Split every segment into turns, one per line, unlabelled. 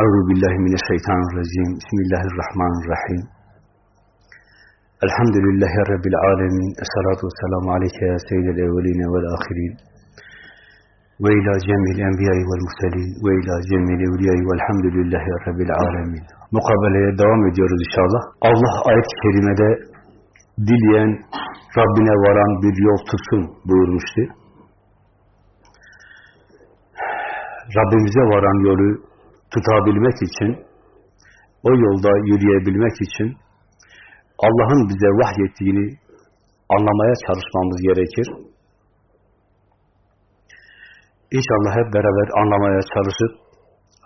Euzu billahi mineşşeytanirracim. Bismillahirrahmanirrahim. Elhamdülillahi rabbil alamin. Essalatu vesselamu aleyke ya seyyidel evvelin ve'l ahirin. Ve ila cemil enbiya'i ve'l murselin ve ila cemil evliya'i ve'lhamdülillahi rabbil alamin. Mukabeleye devam ediyoruz inşallah. Allah ayet-i kerimede dileyen Rabbine varan bir yol tutsun buyurmuştu. Rabbimize varan yolu tutabilmek için, o yolda yürüyebilmek için Allah'ın bize vahyettiğini anlamaya çalışmamız gerekir. İnşallah hep beraber anlamaya çalışıp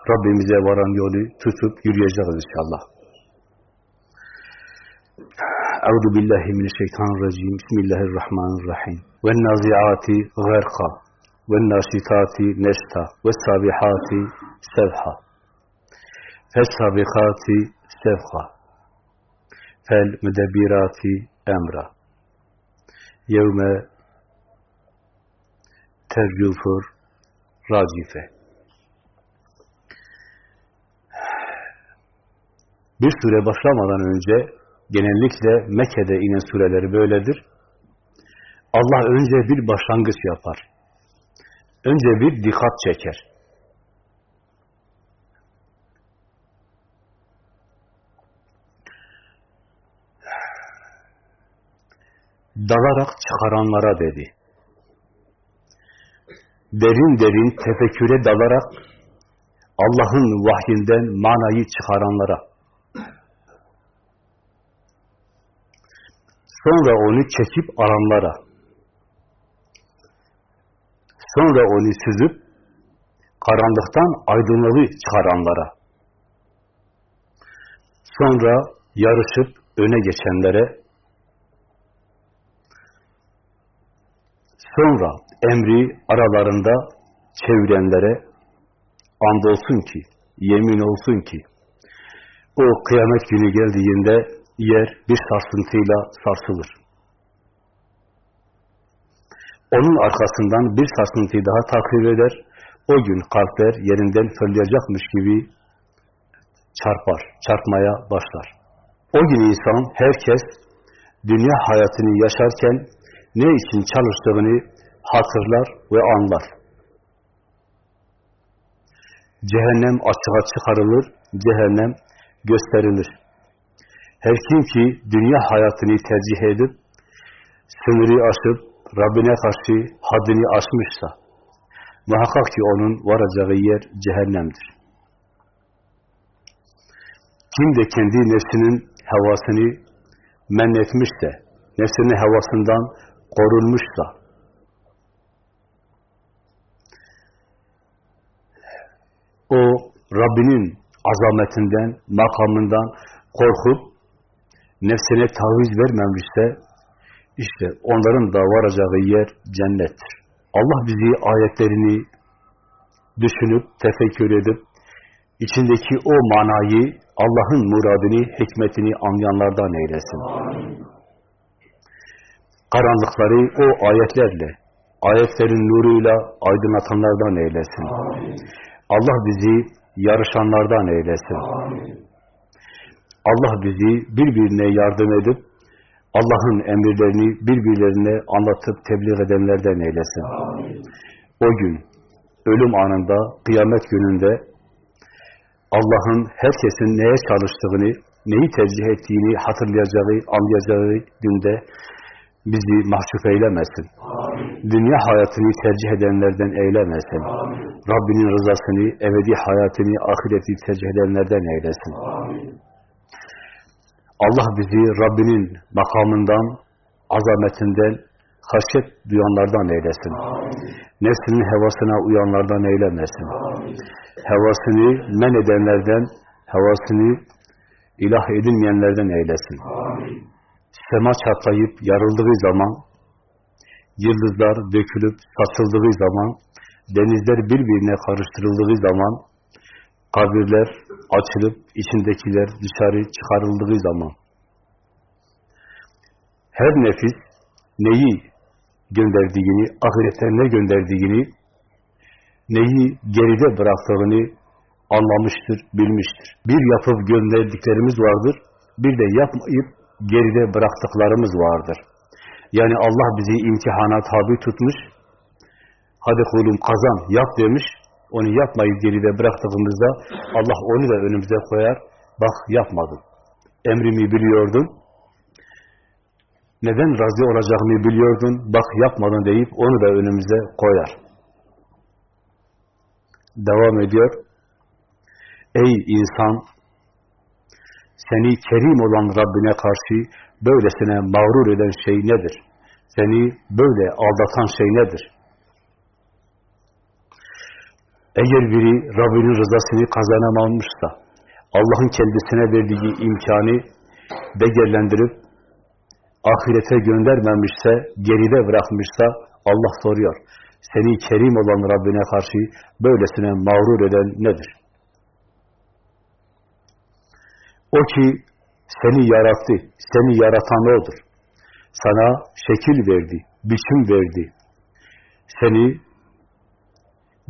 Rabbimize varan yolu tutup yürüyeceğiz inşallah. Euzu billahi mineşşeytanirracim. Bismillahirrahmanirrahim. Ve naziati gharqa ve nasitati nesta ve sabihati sevha. Fes-sabikati sevha. Fel müdebirati emra. Yevme tercufur racife. Bir sure başlamadan önce genellikle Mekke'de inen sureleri böyledir. Allah önce bir başlangıç yapar. Önce bir dikkat çeker. Dalarak çıkaranlara dedi. Derin derin tefekküre dalarak Allah'ın vahyinden manayı çıkaranlara. Sonra onu çekip aranlara. Sonra onu süzüp karanlıktan aydınlığı çıkaranlara. Sonra yarışıp öne geçenlere Sonra emri aralarında çevirenlere andolsun ki, yemin olsun ki, o kıyamet günü geldiğinde yer bir sarsıntıyla sarsılır. Onun arkasından bir sarsıntıyı daha takip eder. O gün kalpler yerinden fırlayacakmış gibi çarpar, çarpmaya başlar. O gün insan, herkes dünya hayatını yaşarken ne için çalıştığını hatırlar ve anlar. Cehennem açığa çıkarılır, cehennem gösterilir. Her kim ki dünya hayatını tercih edip, sınırı aşıp, Rabbine karşı haddini aşmışsa, muhakkak ki onun varacağı yer cehennemdir. Kim de kendi nefsinin havasını men etmişse, nefsinin havasından korunmuşsa, o Rabbinin azametinden, makamından korkup nefsine taviz vermemişse, işte onların da varacağı yer cennettir. Allah bizi ayetlerini düşünüp, tefekkür edip, içindeki o manayı, Allah'ın muradını, hikmetini anlayanlardan eylesin. Amin karanlıkları o ayetlerle, ayetlerin nuruyla aydınlatanlardan eylesin. Amin. Allah bizi yarışanlardan eylesin. Amin. Allah bizi birbirine yardım edip, Allah'ın emirlerini birbirlerine anlatıp tebliğ edenlerden eylesin. Amin. O gün, ölüm anında, kıyamet gününde Allah'ın herkesin neye çalıştığını, neyi tercih ettiğini hatırlayacağı, anlayacağı günde bizi mahcup eylemesin. Amin. Dünya hayatını tercih edenlerden eylemesin. Amin. Rabbinin rızasını, ebedi hayatını, ahireti tercih edenlerden eylesin. Amin. Allah bizi Rabbinin makamından, azametinden, haşyet duyanlardan eylesin. Amin. Nefsinin hevasına uyanlardan eylemesin. Amin. Hevasını men edenlerden, hevasını ilah edilmeyenlerden eylesin. Amin sema çatlayıp yarıldığı zaman, yıldızlar dökülüp saçıldığı zaman, denizler birbirine karıştırıldığı zaman, kabirler açılıp içindekiler dışarı çıkarıldığı zaman, her nefis neyi gönderdiğini, ahirete ne gönderdiğini, neyi geride bıraktığını anlamıştır, bilmiştir. Bir yapıp gönderdiklerimiz vardır, bir de yapmayıp geride bıraktıklarımız vardır. Yani Allah bizi imtihana tabi tutmuş, hadi kulum kazan, yap demiş, onu yapmayıp geride bıraktığımızda Allah onu da önümüze koyar, bak yapmadın, emrimi biliyordun, neden razı olacağını biliyordun, bak yapmadın deyip onu da önümüze koyar. Devam ediyor. Ey insan, seni kerim olan Rabbine karşı böylesine mağrur eden şey nedir? Seni böyle aldatan şey nedir? Eğer biri Rabbinin rızasını kazanamamışsa, Allah'ın kendisine verdiği imkanı değerlendirip ahirete göndermemişse, geride bırakmışsa Allah soruyor. Seni kerim olan Rabbine karşı böylesine mağrur eden nedir? O ki seni yarattı, seni yaratan O'dur. Sana şekil verdi, biçim verdi. Seni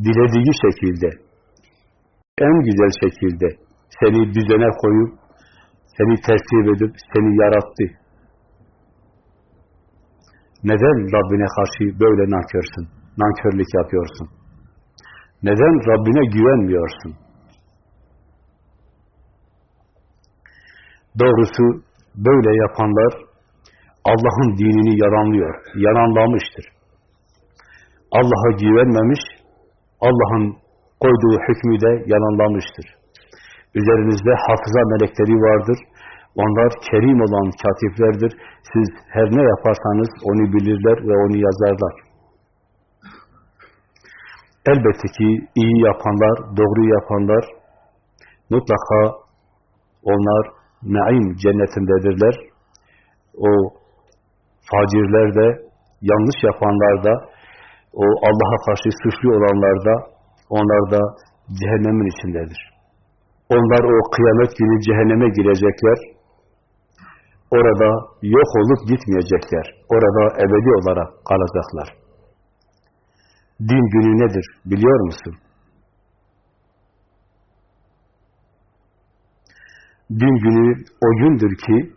dilediği şekilde, en güzel şekilde seni düzene koyup, seni tertip edip, seni yarattı. Neden Rabbine karşı böyle nankörsün, nankörlük yapıyorsun? Neden Rabbine güvenmiyorsun? Doğrusu böyle yapanlar Allah'ın dinini yalanlıyor, yalanlamıştır. Allah'a güvenmemiş, Allah'ın koyduğu hükmü de yalanlamıştır. Üzerinizde hafıza melekleri vardır. Onlar kerim olan katiplerdir. Siz her ne yaparsanız onu bilirler ve onu yazarlar. Elbette ki iyi yapanlar, doğru yapanlar mutlaka onlar naim cennetindedirler. O facirler de, yanlış yapanlar da, o Allah'a karşı suçlu olanlar da, onlar da cehennemin içindedir. Onlar o kıyamet günü cehenneme girecekler. Orada yok olup gitmeyecekler. Orada ebedi olarak kalacaklar. Din günü nedir biliyor musun? Din günü o gündür ki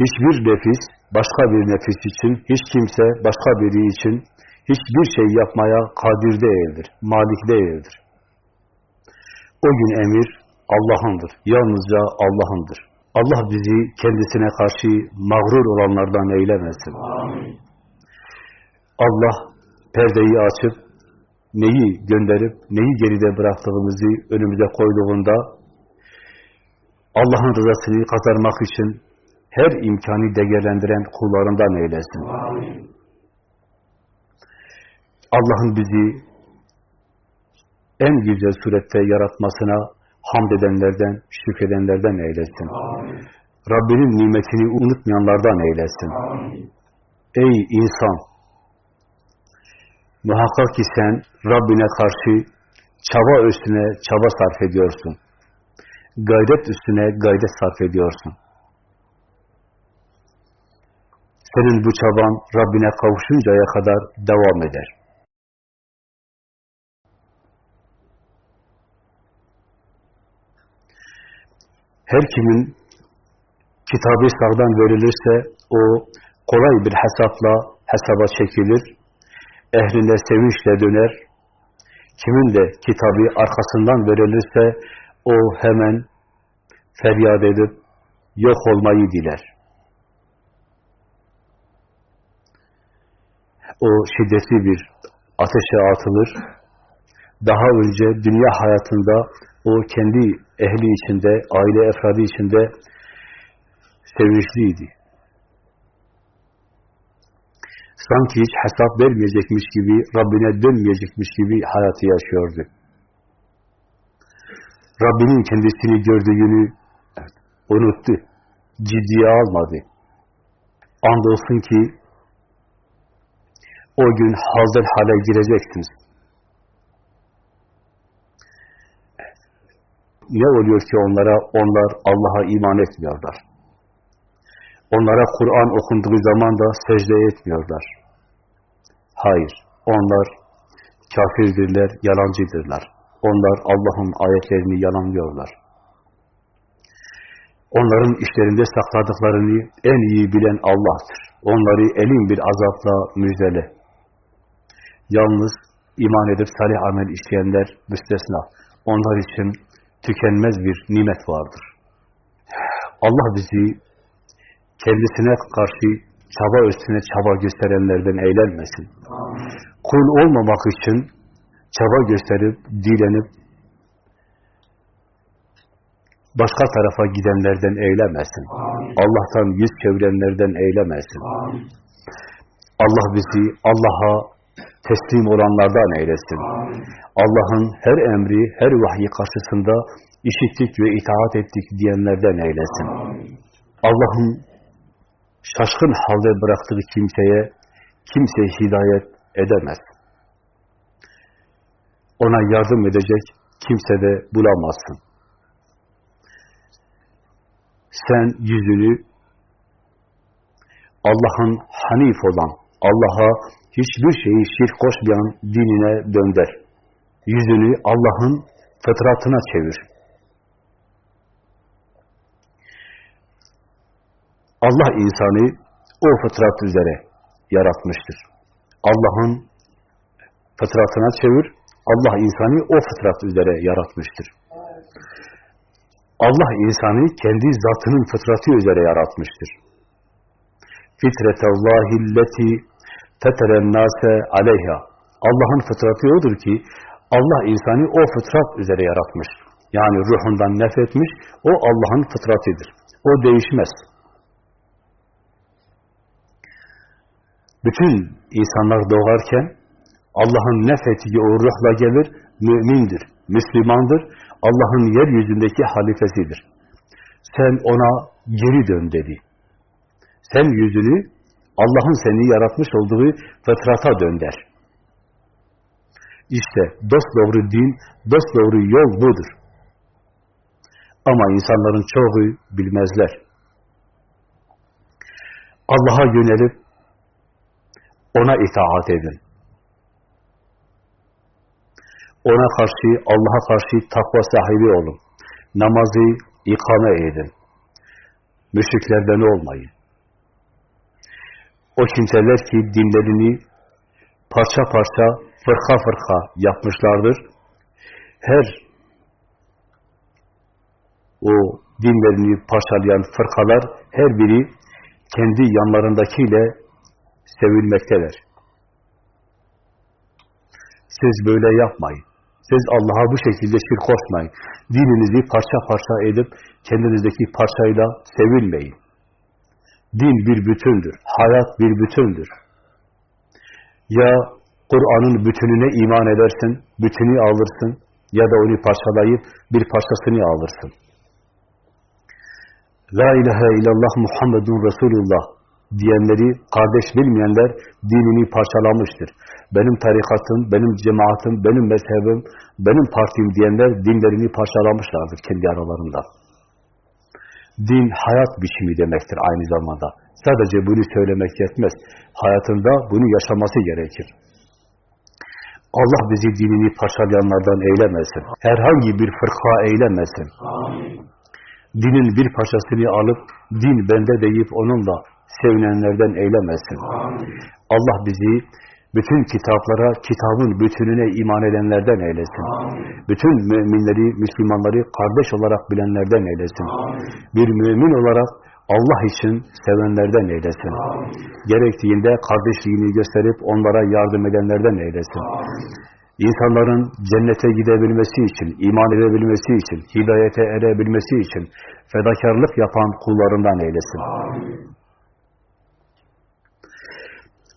hiçbir nefis başka bir nefis için, hiç kimse başka biri için hiçbir şey yapmaya kadir değildir, malik değildir. O gün emir Allah'ındır, yalnızca Allah'ındır. Allah bizi kendisine karşı mağrur olanlardan eylemesin. Amin. Allah perdeyi açıp neyi gönderip neyi geride bıraktığımızı önümüze koyduğunda Allah'ın rızasını kazanmak için her imkanı değerlendiren kullarından eylesin. Allah'ın bizi en güzel surette yaratmasına hamd edenlerden, şükredenlerden eylesin. Amin. Rabbinin nimetini unutmayanlardan eylesin. Ey insan! Muhakkak ki sen Rabbine karşı çaba üstüne çaba sarf ediyorsun. Gayret üstüne gayret sarf ediyorsun. Senin bu çaban Rabbine kavuşuncaya kadar devam eder. Her kimin kitabı sağdan verilirse o kolay bir hesapla hesaba çekilir. Ehline sevinçle döner. Kimin de kitabı arkasından verilirse o hemen feryat edip yok olmayı diler. O şiddetli bir ateşe atılır. Daha önce dünya hayatında o kendi ehli içinde, aile efradı içinde sevinçliydi. Sanki hiç hesap vermeyecekmiş gibi, Rabbine dönmeyecekmiş gibi hayatı yaşıyordu. Rabbinin kendisini gördüğünü unuttu. Ciddiye almadı. Andolsun ki o gün hazır hale gireceksiniz. Ne oluyor ki onlara? Onlar Allah'a iman etmiyorlar. Onlara Kur'an okunduğu zaman da secde etmiyorlar. Hayır, onlar kafirdirler, yalancıdırlar. Onlar Allah'ın ayetlerini yalanlıyorlar. Onların işlerinde sakladıklarını en iyi bilen Allah'tır. Onları elin bir azapla müjdele. Yalnız iman edip salih amel işleyenler müstesna. Onlar için tükenmez bir nimet vardır. Allah bizi kendisine karşı çaba üstüne çaba gösterenlerden eğlenmesin. Kul olmamak için çaba gösterip, dilenip, başka tarafa gidenlerden eylemesin. Allah'tan yüz çevirenlerden eylemesin. Allah bizi Allah'a teslim olanlardan eylesin. Allah'ın her emri, her vahyi karşısında işittik ve itaat ettik diyenlerden eylesin. Allah'ın şaşkın halde bıraktığı kimseye kimse hidayet edemez. Ona yardım edecek kimse de bulamazsın. Sen yüzünü Allah'ın hanif olan, Allah'a hiçbir şeyi şirk koşmayan dinine dönder. Yüzünü Allah'ın fıtratına çevir. Allah insanı o fıtrat üzere yaratmıştır. Allah'ın fıtratına çevir, Allah insanı o fıtrat üzere yaratmıştır. Allah insanı kendi zatının fıtratı üzere yaratmıştır. Fitretallahilleti feterennase aleyha. Allah'ın fıtratı odur ki Allah insanı o fıtrat üzere yaratmış. Yani ruhundan nefretmiş, o Allah'ın fıtratıdır. O değişmez. Bütün insanlar doğarken Allah'ın nefettiği o ruhla gelir, mümindir, Müslümandır, Allah'ın yeryüzündeki halifesidir. Sen ona geri dön dedi. Sen yüzünü Allah'ın seni yaratmış olduğu fıtrata dönder. İşte dost doğru din, dost doğru yol budur. Ama insanların çoğu bilmezler. Allah'a yönelip ona itaat edin. Ona karşı, Allah'a karşı takva sahibi olun. Namazı ikame edin. Müşriklerden olmayın. O kimseler ki dinlerini parça parça, fırka fırka yapmışlardır. Her o dinlerini parçalayan fırkalar, her biri kendi yanlarındakiyle sevilmektedir. Siz böyle yapmayın. Siz Allah'a bu şekilde şirk koşmayın. Dininizi parça parça edip kendinizdeki parçayla sevilmeyin. Din bir bütündür. Hayat bir bütündür. Ya Kur'an'ın bütününe iman edersin, bütünü alırsın ya da onu parçalayıp bir parçasını alırsın. La ilahe illallah Muhammedun Resulullah diyenleri kardeş bilmeyenler dinini parçalamıştır. Benim tarikatım, benim cemaatim, benim mezhebim, benim partim diyenler dinlerini parçalamışlardır kendi aralarında. Din hayat biçimi demektir aynı zamanda. Sadece bunu söylemek yetmez. Hayatında bunu yaşaması gerekir. Allah bizi dinini parçalayanlardan eylemesin. Herhangi bir fırka eylemesin. Amin. Dinin bir parçasını alıp din bende deyip onunla sevinenlerden eylemesin. Allah bizi bütün kitaplara, kitabın bütününe iman edenlerden eylesin. Amin. Bütün müminleri, Müslümanları kardeş olarak bilenlerden eylesin. Amin. Bir mümin olarak Allah için sevenlerden eylesin. Amin. Gerektiğinde kardeşliğini gösterip onlara yardım edenlerden eylesin. Amin. İnsanların cennete gidebilmesi için, iman edebilmesi için, hidayete erebilmesi için fedakarlık yapan kullarından eylesin. Amin.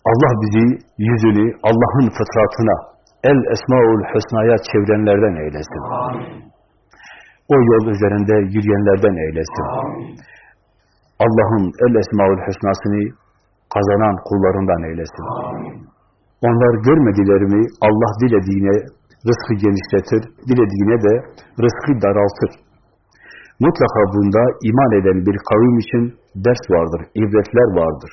Allah bizi yüzünü Allah'ın fıtratına, el esmaul husnaya çevirenlerden eylesin. O yol üzerinde yürüyenlerden eylesin. Allah'ın el esmaul husnasını kazanan kullarından eylesin. Onlar görmediler mi Allah dilediğine rızkı genişletir, dilediğine de rızkı daraltır. Mutlaka bunda iman eden bir kavim için ders vardır, ibretler vardır.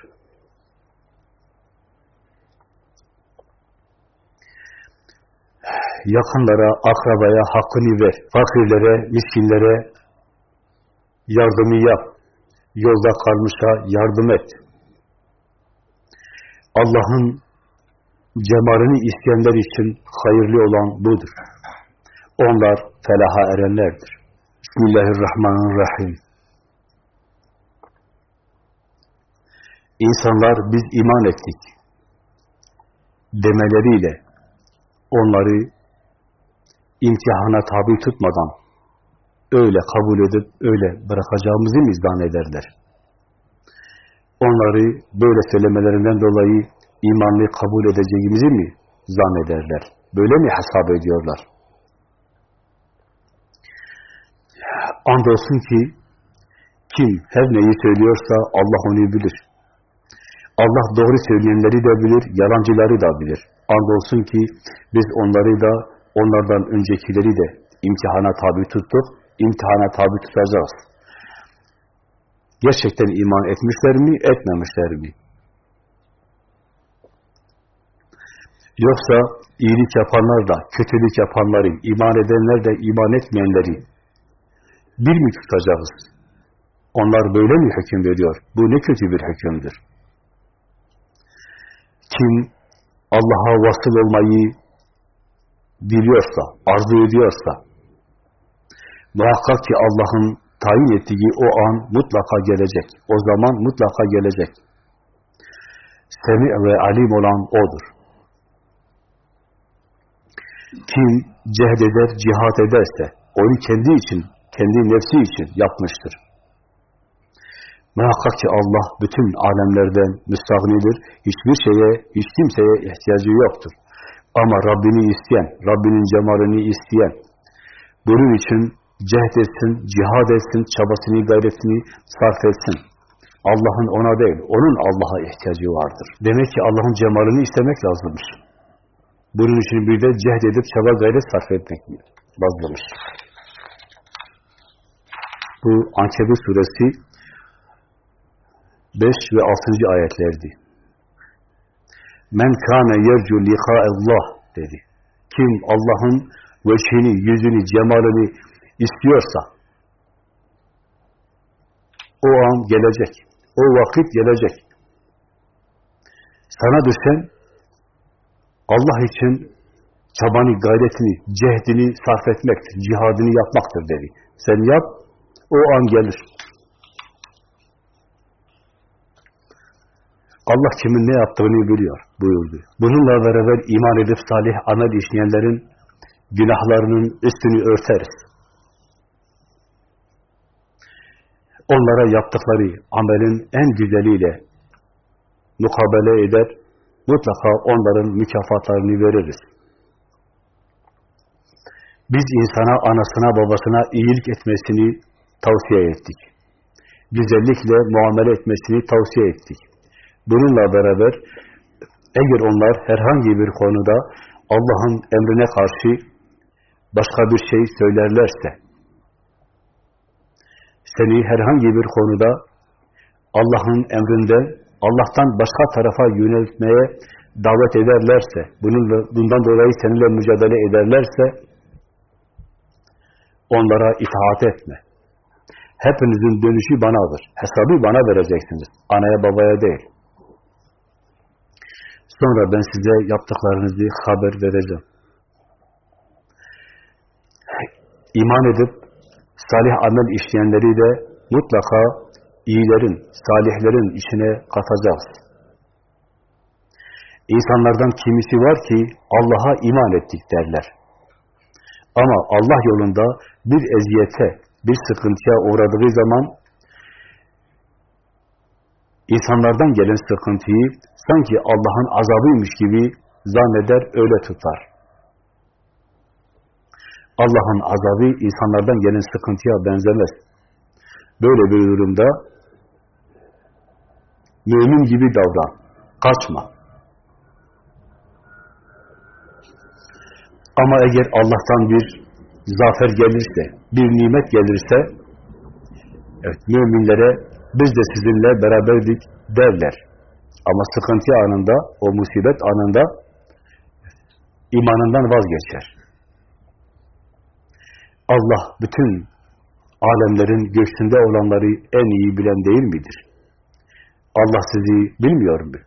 Yakınlara, akrabaya hakkını ver. Fakirlere, miskinlere yardımı yap. Yolda kalmışa yardım et. Allah'ın cemalini isteyenler için hayırlı olan budur. Onlar felaha erenlerdir. Bismillahirrahmanirrahim. İnsanlar biz iman ettik demeleriyle onları imtihana tabi tutmadan öyle kabul edip öyle bırakacağımızı mı zannederler? Onları böyle söylemelerinden dolayı imanlı kabul edeceğimizi mi zannederler? Böyle mi hesap ediyorlar? Andolsun ki kim her neyi söylüyorsa Allah onu bilir. Allah doğru söyleyenleri de bilir, yalancıları da bilir. Andolsun ki biz onları da, onlardan öncekileri de imtihana tabi tuttuk, imtihana tabi tutacağız. Gerçekten iman etmişler mi, etmemişler mi? Yoksa iyilik yapanlar da, kötülük yapanları, iman edenler de, iman etmeyenleri bir mi tutacağız? Onlar böyle mi hüküm veriyor? Bu ne kötü bir hükümdür. Kim Allah'a vasıl olmayı biliyorsa, arzu ediyorsa, muhakkak ki Allah'ın tayin ettiği o an mutlaka gelecek. O zaman mutlaka gelecek. Semi ve alim olan O'dur. Kim cehd cihat ederse, onu kendi için, kendi nefsi için yapmıştır. Muhakkak ki Allah bütün alemlerden müstahnidir. Hiçbir şeye, hiç kimseye ihtiyacı yoktur. Ama Rabbini isteyen, Rabbinin cemalini isteyen, bunun için cehd etsin, cihad etsin, çabasını, gayretini sarf etsin. Allah'ın ona değil, onun Allah'a ihtiyacı vardır. Demek ki Allah'ın cemalini istemek lazımmış. Bunun için bir de cehd edip çaba gayret sarf etmek lazımmış. Bu Ankebut suresi 5 ve 6. ayetlerdi. Men kâne yercu Allah dedi. Kim Allah'ın veçhini, yüzünü, cemalini istiyorsa o an gelecek. O vakit gelecek. Sana düşen Allah için çabanı, gayretini, cehdini sarf etmektir. Cihadını yapmaktır dedi. Sen yap, o an gelir. Allah kimin ne yaptığını biliyor buyurdu. Bununla beraber iman edip salih amel işleyenlerin günahlarının üstünü örteriz. Onlara yaptıkları amelin en güzeliyle mukabele eder, mutlaka onların mükafatlarını veririz. Biz insana, anasına, babasına iyilik etmesini tavsiye ettik. Güzellikle muamele etmesini tavsiye ettik. Bununla beraber eğer onlar herhangi bir konuda Allah'ın emrine karşı başka bir şey söylerlerse, seni herhangi bir konuda Allah'ın emrinde Allah'tan başka tarafa yöneltmeye davet ederlerse, bununla, bundan dolayı seninle mücadele ederlerse, onlara itaat etme. Hepinizin dönüşü banadır. Hesabı bana vereceksiniz. Anaya babaya değil. Sonra ben size yaptıklarınızı haber vereceğim. İman edip salih amel işleyenleri de mutlaka iyilerin, salihlerin içine katacağız. İnsanlardan kimisi var ki Allah'a iman ettik derler. Ama Allah yolunda bir eziyete, bir sıkıntıya uğradığı zaman insanlardan gelen sıkıntıyı sanki Allah'ın azabıymış gibi zanneder, öyle tutar. Allah'ın azabı insanlardan gelen sıkıntıya benzemez. Böyle bir durumda mümin gibi davran, kaçma. Ama eğer Allah'tan bir zafer gelirse, bir nimet gelirse, evet, müminlere biz de sizinle beraberdik derler. Ama sıkıntı anında, o musibet anında imanından vazgeçer. Allah bütün alemlerin göğsünde olanları en iyi bilen değil midir? Allah sizi bilmiyor mu?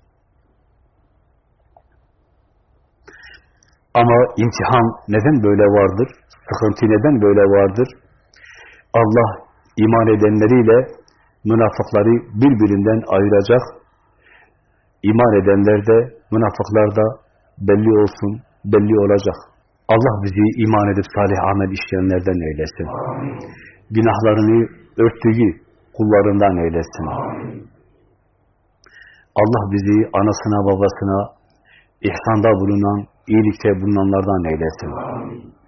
Ama imtihan neden böyle vardır? Sıkıntı neden böyle vardır? Allah iman edenleriyle münafıkları birbirinden ayıracak. İman edenler de, münafıklar da belli olsun, belli olacak. Allah bizi iman edip salih amel işleyenlerden eylesin. Amin. Günahlarını örttüğü kullarından eylesin. Amin. Allah bizi anasına babasına ihsanda bulunan, iyilikte bulunanlardan eylesin. Amin.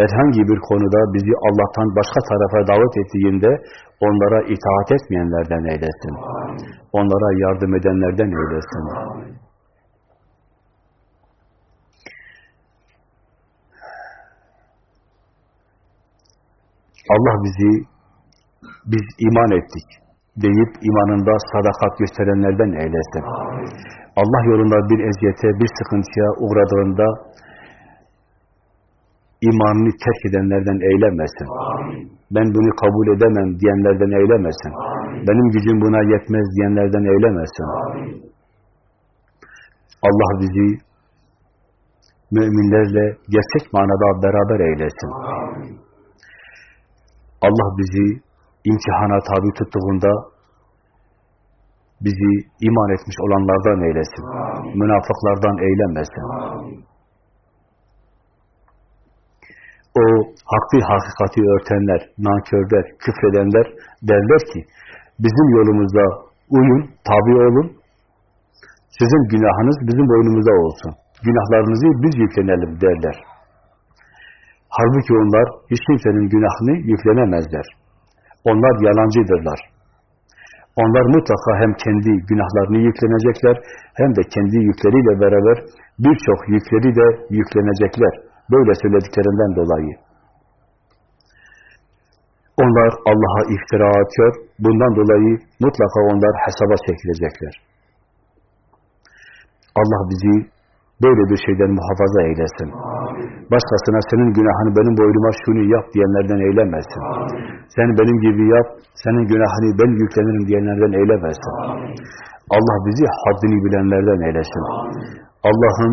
Herhangi bir konuda bizi Allah'tan başka tarafa davet ettiğinde onlara itaat etmeyenlerden eylesin. Amin. Onlara yardım edenlerden eylesin. Amin. Allah bizi biz iman ettik deyip imanında sadakat gösterenlerden eylesin. Amin. Allah yolunda bir eziyete, bir sıkıntıya uğradığında imanını terk edenlerden eylemesin. Amin. Ben bunu kabul edemem diyenlerden eylemesin. Amin. Benim gücüm buna yetmez diyenlerden eylemesin. Amin. Allah bizi müminlerle gerçek manada beraber eylesin. Amin. Allah bizi imtihana tabi tuttuğunda bizi iman etmiş olanlardan eylesin. Amin. Münafıklardan eylemesin. Amin. O haklı hakikati örtenler, nankörler, küfredenler derler ki bizim yolumuzda uyun, tabi olun. Sizin günahınız bizim boynumuza olsun. Günahlarınızı biz yüklenelim derler. Halbuki onlar hiç kimsenin günahını yüklenemezler. Onlar yalancıdırlar. Onlar mutlaka hem kendi günahlarını yüklenecekler, hem de kendi yükleriyle beraber birçok yükleri de yüklenecekler. Böyle söylediklerinden dolayı. Onlar Allah'a iftira atıyor. Bundan dolayı mutlaka onlar hesaba çekilecekler. Allah bizi böyle bir şeyden muhafaza eylesin. Başkasına senin günahını benim boynuma şunu yap diyenlerden eylemesin. Sen benim gibi yap, senin günahını ben yüklenirim diyenlerden eylemesin. Allah bizi haddini bilenlerden eylesin. Allah'ın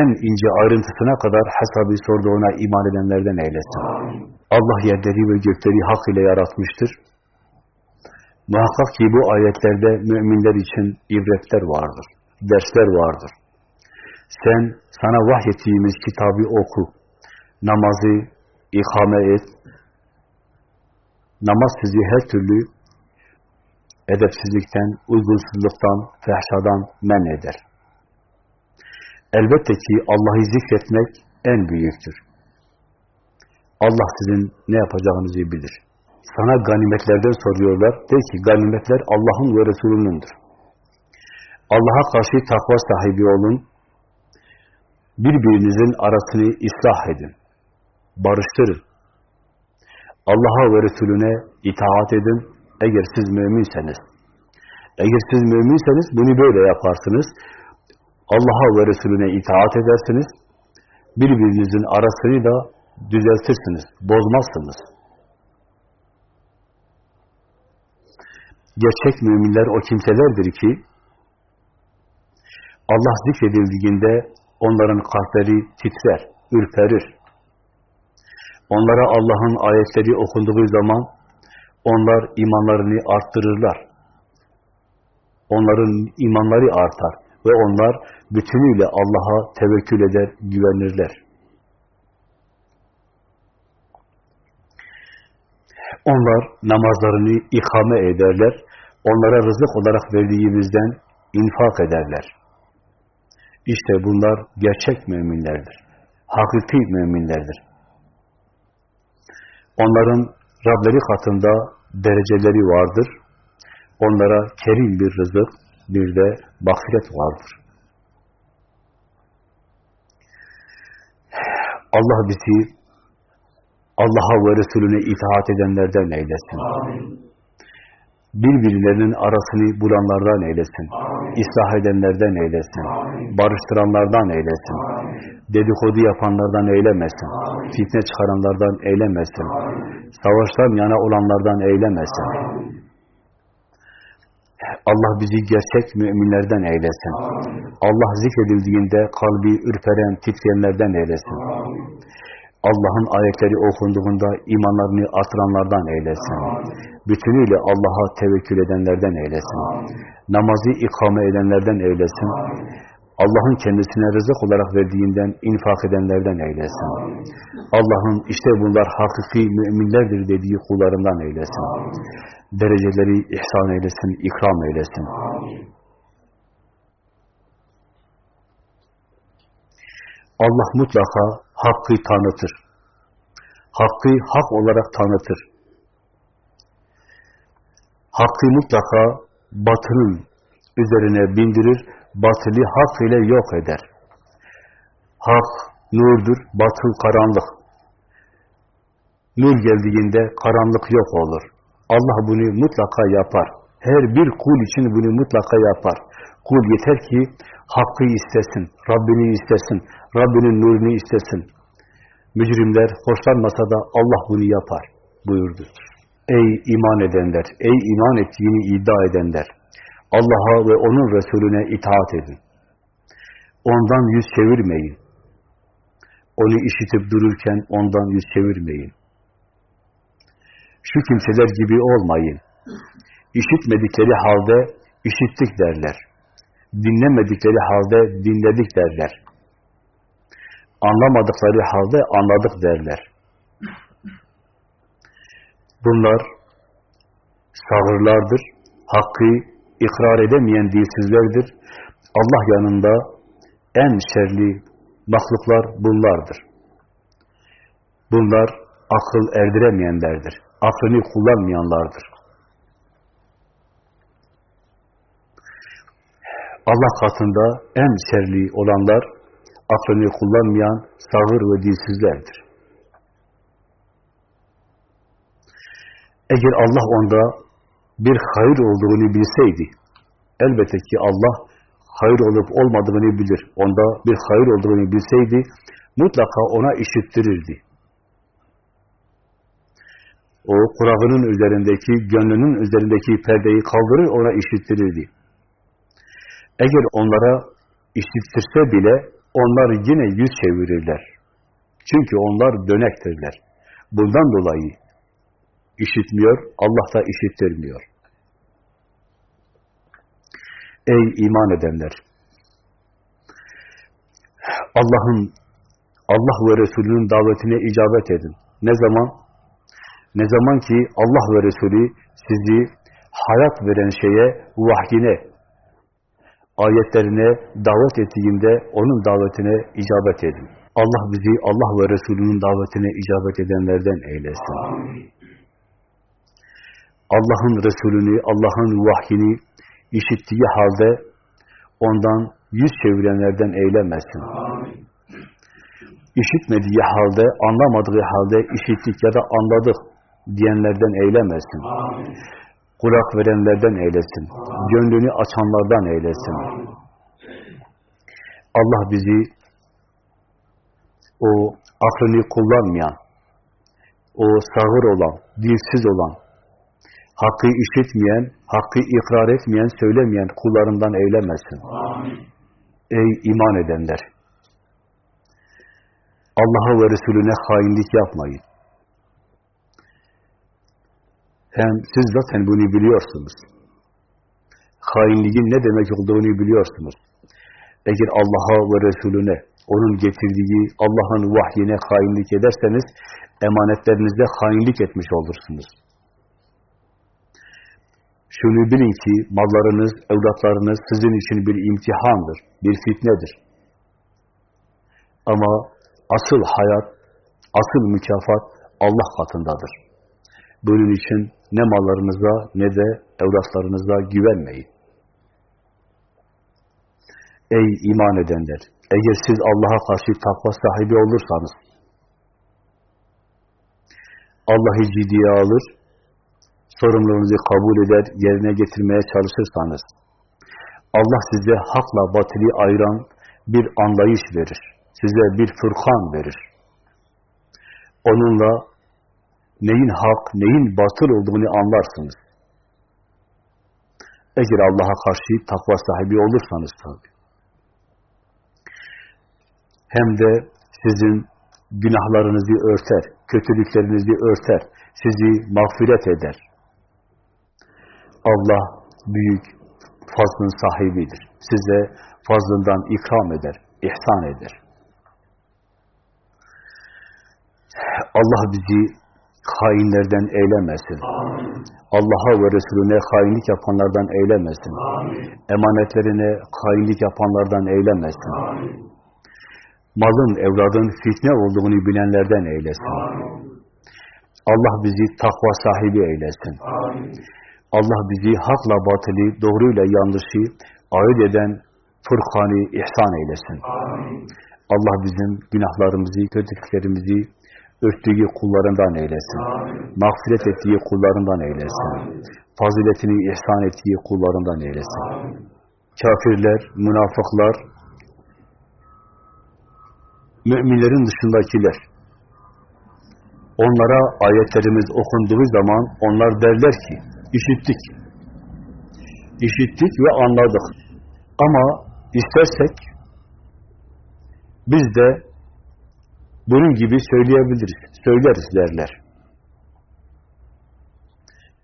en ince ayrıntısına kadar hesabı sorduğuna iman edenlerden eylesin. Allah yerleri ve gökleri hak ile yaratmıştır. Muhakkak ki bu ayetlerde müminler için ibretler vardır, dersler vardır. Sen sana vahyettiğimiz kitabı oku. Namazı ikame et. Namaz sizi her türlü edepsizlikten, uygunsuzluktan, fehşadan men eder. Elbette ki Allah'ı zikretmek en büyüktür. Allah sizin ne yapacağınızı bilir. Sana ganimetlerden soruyorlar. De ki ganimetler Allah'ın ve Resulünündür. Allah'a karşı takva sahibi olun birbirinizin arasını ıslah edin. Barıştırın. Allah'a ve Resulüne itaat edin eğer siz müminseniz. Eğer siz müminseniz bunu böyle yaparsınız. Allah'a ve Resulüne itaat edersiniz. Birbirinizin arasını da düzeltirsiniz. Bozmazsınız. Gerçek müminler o kimselerdir ki Allah zikredildiğinde onların kalpleri titrer, ürperir. Onlara Allah'ın ayetleri okunduğu zaman onlar imanlarını arttırırlar. Onların imanları artar ve onlar bütünüyle Allah'a tevekkül eder, güvenirler. Onlar namazlarını ikame ederler. Onlara rızık olarak verdiğimizden infak ederler. İşte bunlar gerçek müminlerdir. Hakiki müminlerdir. Onların Rableri katında dereceleri vardır. Onlara kerim bir rızık, bir de mağfiret vardır. Allah bizi Allah'a ve Resulüne itaat edenlerden eylesin. Amin. birbirlerinin arasını bulanlardan eylesin. İslah edenlerden eylesin. Barıştıranlardan eylesin. Dedikodu yapanlardan eylemesin. Fitne çıkaranlardan eylemesin. Savaştan yana olanlardan eylemesin. Allah bizi gerçek müminlerden eylesin. Allah zikredildiğinde kalbi ürperen, titreyenlerden eylesin. Allah'ın ayetleri okunduğunda imanlarını artıranlardan eylesin. Bütünüyle Allah'a tevekkül edenlerden eylesin. Namazı ikame edenlerden eylesin. Allah'ın kendisine rızık olarak verdiğinden infak edenlerden eylesin. Allah'ın işte bunlar hakiki müminlerdir dediği kullarından eylesin. Dereceleri ihsan eylesin, ikram eylesin. Allah mutlaka hakkı tanıtır. Hakkı hak olarak tanıtır. Hakkı mutlaka batının üzerine bindirir, batılı hak ile yok eder. Hak nurdur, batıl karanlık. Nur geldiğinde karanlık yok olur. Allah bunu mutlaka yapar. Her bir kul için bunu mutlaka yapar. Kul yeter ki hakkı istesin, Rabbini istesin, Rabbinin nurunu istesin. Mücrimler hoşlanmasa da Allah bunu yapar buyurdu. Ey iman edenler, ey iman ettiğini iddia edenler, Allah'a ve onun Resulüne itaat edin. Ondan yüz çevirmeyin. Onu işitip dururken ondan yüz çevirmeyin. Şu kimseler gibi olmayın. İşitmedikleri halde işittik derler. Dinlemedikleri halde dinledik derler. Anlamadıkları halde anladık derler. Bunlar sağırlardır. Hakkı ikrar edemeyen dilsizlerdir. Allah yanında en şerli mahluklar bunlardır. Bunlar akıl erdiremeyenlerdir. Aklını kullanmayanlardır. Allah katında en şerli olanlar aklını kullanmayan sağır ve dilsizlerdir. Eğer Allah onda bir hayır olduğunu bilseydi, elbette ki Allah hayır olup olmadığını bilir. Onda bir hayır olduğunu bilseydi, mutlaka ona işittirirdi. O Kur'an'ın üzerindeki, gönlünün üzerindeki perdeyi kaldırır, ona işittirirdi. Eğer onlara işittirse bile, onlar yine yüz çevirirler. Çünkü onlar dönektirler. Bundan dolayı işitmiyor, Allah da işittirmiyor. Ey iman edenler! Allah'ın, Allah ve Resulünün davetine icabet edin. Ne zaman? Ne zaman ki Allah ve Resulü sizi hayat veren şeye, vahyine, ayetlerine davet ettiğinde onun davetine icabet edin. Allah bizi Allah ve Resulünün davetine icabet edenlerden eylesin. Allah'ın Resulünü, Allah'ın vahyini işittiği halde ondan yüz çevirenlerden eylemesin. İşitmediği halde, anlamadığı halde işittik ya da anladık diyenlerden eylemesin. Kulak verenlerden eylesin. Gönlünü açanlardan eylesin. Allah bizi o aklını kullanmayan, o sağır olan, dilsiz olan, hakkı işitmeyen, hakkı ikrar etmeyen, söylemeyen kullarından eylemesin. Ey iman edenler! Allah'a ve Resulüne hainlik yapmayın. Hem siz zaten bunu biliyorsunuz. Hainliğin ne demek olduğunu biliyorsunuz. Eğer Allah'a ve Resulüne, onun getirdiği Allah'ın vahyine hainlik ederseniz, emanetlerinizde hainlik etmiş olursunuz. Şunu bilin ki mallarınız, evlatlarınız sizin için bir imtihandır, bir fitnedir. Ama asıl hayat, asıl mükafat Allah katındadır. Bunun için ne mallarınıza ne de evlatlarınıza güvenmeyin. Ey iman edenler! Eğer siz Allah'a karşı takva sahibi olursanız, Allah'ı ciddiye alır, sorumluluğunuzu kabul eder, yerine getirmeye çalışırsanız, Allah size hakla batılı ayıran bir anlayış verir. Size bir fırkan verir. Onunla neyin hak, neyin batıl olduğunu anlarsınız. Eğer Allah'a karşı takva sahibi olursanız tabi. Hem de sizin günahlarınızı örter, kötülüklerinizi örter, sizi mağfiret eder. Allah büyük fazlın sahibidir. Size fazlından ikram eder, ihsan eder. Allah bizi hainlerden eylemesin. Allah'a ve Resulüne hainlik yapanlardan eylemesin. Amin. Emanetlerine hainlik yapanlardan eylemesin. Amin. Malın, evladın fitne olduğunu bilenlerden eylesin. Amin. Allah bizi takva sahibi eylesin. Amin. Allah bizi hakla batılı, doğruyla yanlışı ayırt eden fırkanı ihsan eylesin. Amin. Allah bizim günahlarımızı, kötülüklerimizi örttüğü kullarından eylesin. Amin. Mağfiret ettiği kullarından eylesin. Amin. Faziletini ihsan ettiği kullarından eylesin. Amin. Kafirler, münafıklar, müminlerin dışındakiler, onlara ayetlerimiz okunduğu zaman onlar derler ki, işittik, işittik ve anladık. Ama istersek, biz de bunun gibi söyleyebiliriz, söyleriz derler.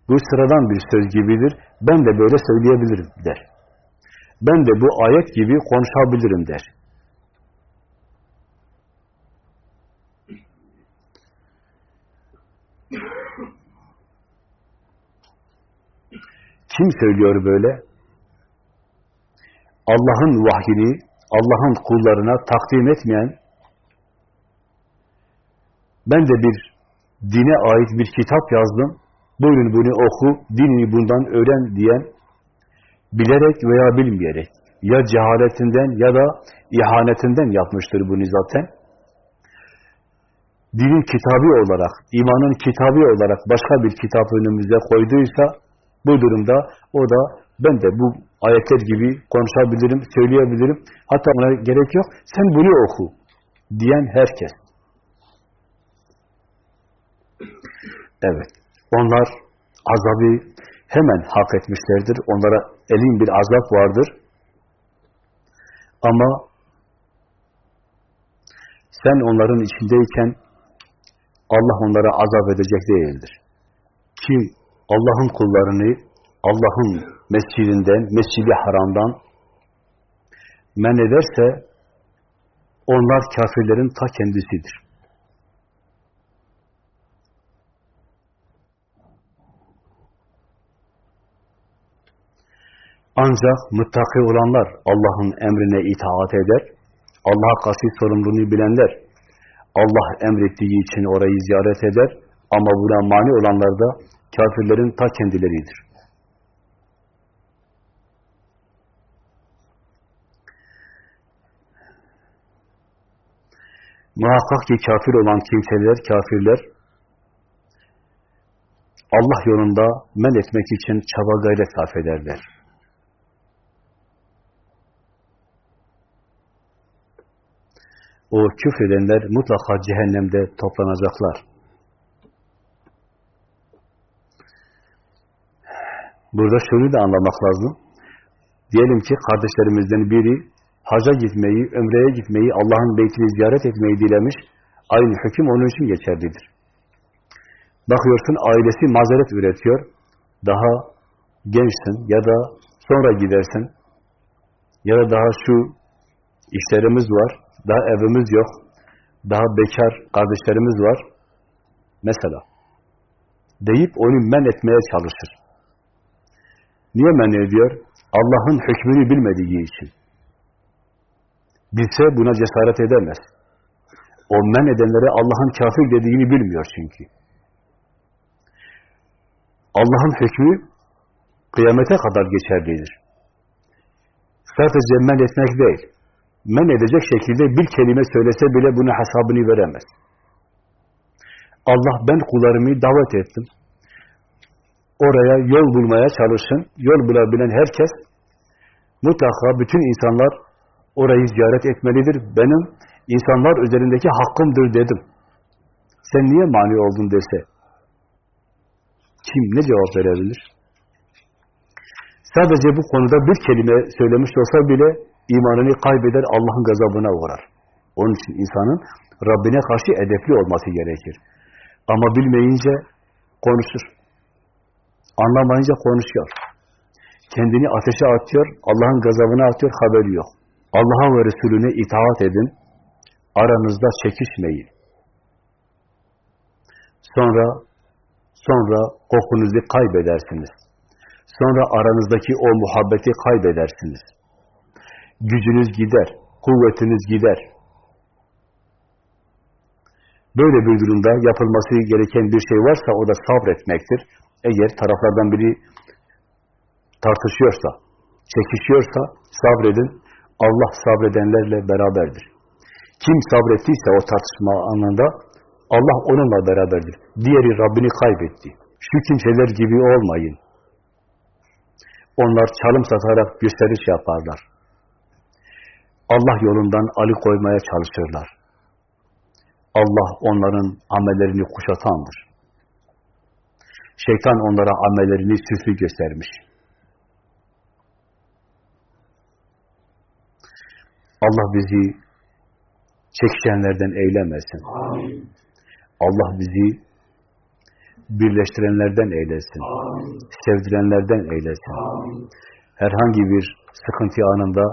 Bu sıradan bir söz gibidir, ben de böyle söyleyebilirim der. Ben de bu ayet gibi konuşabilirim der. Kim söylüyor böyle? Allah'ın vahyini, Allah'ın kullarına takdim etmeyen ben de bir dine ait bir kitap yazdım. Buyurun bunu oku, dinini bundan öğren diyen bilerek veya bilmeyerek ya cehaletinden ya da ihanetinden yapmıştır bunu zaten. Dinin kitabı olarak, imanın kitabı olarak başka bir kitap önümüze koyduysa bu durumda o da ben de bu ayetler gibi konuşabilirim, söyleyebilirim. Hatta ona gerek yok. Sen bunu oku diyen herkes. Evet. Onlar azabı hemen hak etmişlerdir. Onlara elin bir azap vardır. Ama sen onların içindeyken Allah onlara azap edecek değildir. Kim Allah'ın kullarını Allah'ın mescidinden, mescidi haramdan men ederse onlar kafirlerin ta kendisidir. Ancak muttaki olanlar Allah'ın emrine itaat eder. Allah'a karşı sorumluluğunu bilenler Allah emrettiği için orayı ziyaret eder. Ama buna mani olanlar da kafirlerin ta kendileridir. Muhakkak ki kafir olan kimseler, kafirler Allah yolunda men etmek için çaba gayret sarf ederler. O küfredenler mutlaka cehennemde toplanacaklar. Burada şunu da anlamak lazım. Diyelim ki kardeşlerimizden biri haca gitmeyi, ömreye gitmeyi, Allah'ın beytini ziyaret etmeyi dilemiş. Aynı hüküm onun için geçerlidir. Bakıyorsun ailesi mazeret üretiyor. Daha gençsin ya da sonra gidersin. Ya da daha şu işlerimiz var daha evimiz yok, daha bekar kardeşlerimiz var, mesela, deyip onu men etmeye çalışır. Niye men ediyor? Allah'ın hükmünü bilmediği için. Bilse buna cesaret edemez. O men edenlere Allah'ın kafir dediğini bilmiyor çünkü. Allah'ın hükmü kıyamete kadar geçerlidir. Sadece men etmek değil men edecek şekilde bir kelime söylese bile buna hesabını veremez. Allah ben kullarımı davet ettim. oraya yol bulmaya çalışın. Yol bulabilen herkes mutlaka bütün insanlar orayı ziyaret etmelidir. Benim insanlar üzerindeki hakkımdır dedim. Sen niye mani oldun dese kim ne cevap verebilir? Sadece bu konuda bir kelime söylemiş olsa bile imanını kaybeder, Allah'ın gazabına uğrar. Onun için insanın Rabbine karşı edepli olması gerekir. Ama bilmeyince konuşur. Anlamayınca konuşuyor. Kendini ateşe atıyor, Allah'ın gazabına atıyor, haberi yok. Allah'a ve Resulüne itaat edin, aranızda çekişmeyin. Sonra, sonra kokunuzu kaybedersiniz. Sonra aranızdaki o muhabbeti kaybedersiniz. Gücünüz gider, kuvvetiniz gider. Böyle bir durumda yapılması gereken bir şey varsa o da sabretmektir. Eğer taraflardan biri tartışıyorsa, çekişiyorsa sabredin. Allah sabredenlerle beraberdir. Kim sabrettiyse o tartışma anında Allah onunla beraberdir. Diğeri Rabbini kaybetti. Şu kimseler gibi olmayın. Onlar çalım satarak gösteriş yaparlar. Allah yolundan alıkoymaya çalışırlar. Allah onların amellerini kuşatandır. Şeytan onlara amellerini süslü göstermiş. Allah bizi çekişenlerden eylemesin. Allah bizi birleştirenlerden eylesin. Amin. Sevdirenlerden eylesin. Amin. Herhangi bir sıkıntı anında,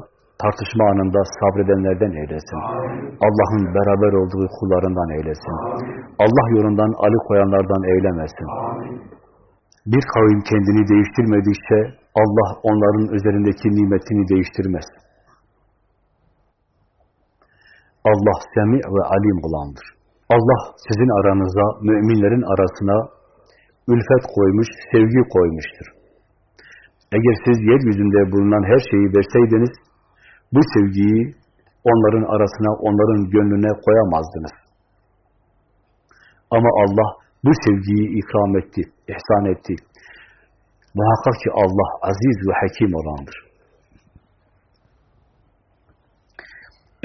tartışma anında sabredenlerden eylesin. Allah'ın beraber olduğu kullarından eylesin. Allah yolundan alıkoyanlardan eylemesin. Amin. Bir kavim kendini değiştirmedikçe Allah onların üzerindeki nimetini değiştirmez. Allah semi ve alim olandır. Allah sizin aranıza, müminlerin arasına ülfet koymuş, sevgi koymuştur. Eğer siz yeryüzünde bulunan her şeyi verseydiniz, bu sevgiyi onların arasına, onların gönlüne koyamazdınız. Ama Allah bu sevgiyi ikram etti, ihsan etti. Muhakkak ki Allah aziz ve hakim olandır.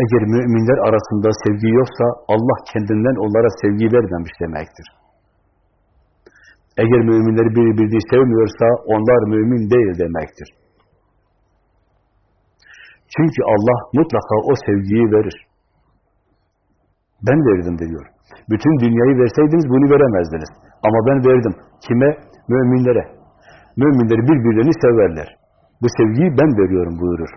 Eğer müminler arasında sevgi yoksa Allah kendinden onlara sevgi vermemiş demektir. Eğer müminler birbirini sevmiyorsa onlar mümin değil demektir. Çünkü Allah mutlaka o sevgiyi verir. Ben verdim diyor. Bütün dünyayı verseydiniz bunu veremezdiniz. Ama ben verdim. Kime? Müminlere. Müminler birbirlerini severler. Bu sevgiyi ben veriyorum buyurur.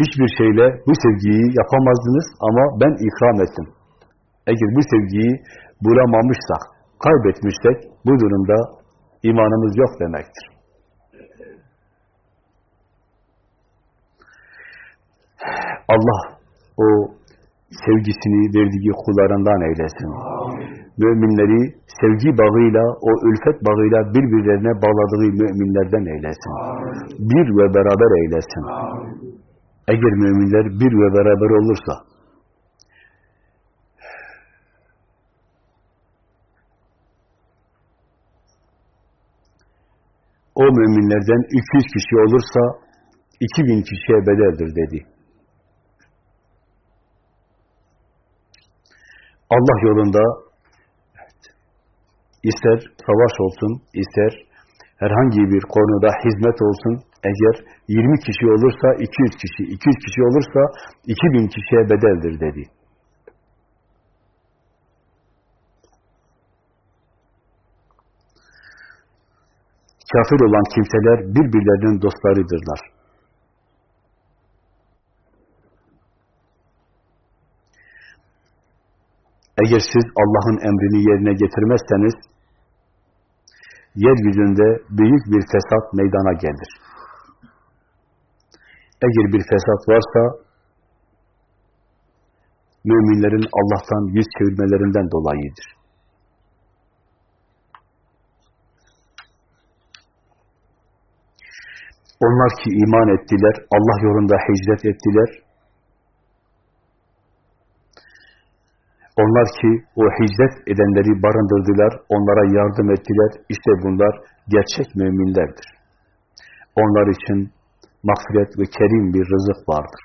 Hiçbir şeyle bu sevgiyi yapamazdınız ama ben ikram ettim. Eğer bu sevgiyi bulamamışsak, kaybetmişsek bu durumda imanımız yok demektir. Allah o sevgisini verdiği kullarından eylesin. Müminleri sevgi bağıyla, o ülfet bağıyla birbirlerine bağladığı müminlerden eylesin. Bir ve beraber eylesin. Eğer müminler bir ve beraber olursa, o müminlerden 200 kişi olursa 2000 kişiye bedeldir dedi. Allah yolunda ister savaş olsun, ister herhangi bir konuda hizmet olsun, eğer 20 kişi olursa 200 kişi, 200 kişi olursa 2000 kişiye bedeldir dedi. Kafir olan kimseler birbirlerinin dostlarıdırlar. Eğer siz Allah'ın emrini yerine getirmezseniz, yeryüzünde büyük bir fesat meydana gelir. Eğer bir fesat varsa, müminlerin Allah'tan yüz çevirmelerinden dolayıdır. Onlar ki iman ettiler, Allah yolunda hicret ettiler, Onlar ki o hicret edenleri barındırdılar, onlara yardım ettiler. İşte bunlar gerçek müminlerdir. Onlar için mağfiret ve kerim bir rızık vardır.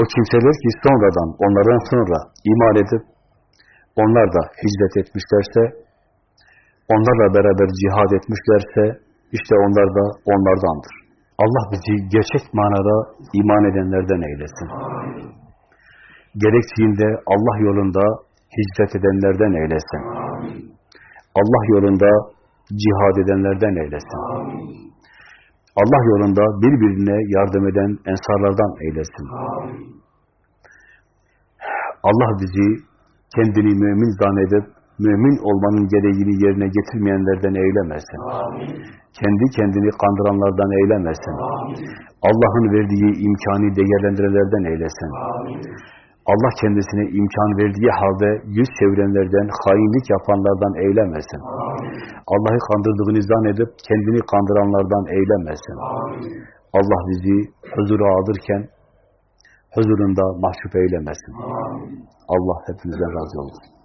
O kimseler ki sonradan, onlardan sonra iman edip, onlar da hicret etmişlerse, onlarla beraber cihad etmişlerse, işte onlar da onlardandır. Allah bizi gerçek manada iman edenlerden eylesin. Gerektiğinde Allah yolunda hicret edenlerden eylesin. Allah yolunda cihad edenlerden eylesin. Allah yolunda birbirine yardım eden ensarlardan eylesin. Allah bizi kendini mümin zannedip mümin olmanın gereğini yerine getirmeyenlerden eylemesin. Kendi kendini kandıranlardan eylemesin. Allah'ın verdiği imkanı değerlendirenlerden eylesin. Allah kendisine imkan verdiği halde yüz çevirenlerden, hainlik yapanlardan eylemesin. Allah'ı kandırdığını zannedip kendini kandıranlardan eylemesin. Allah bizi huzura alırken huzurunda mahcup eylemesin. Allah hepinizden razı olsun.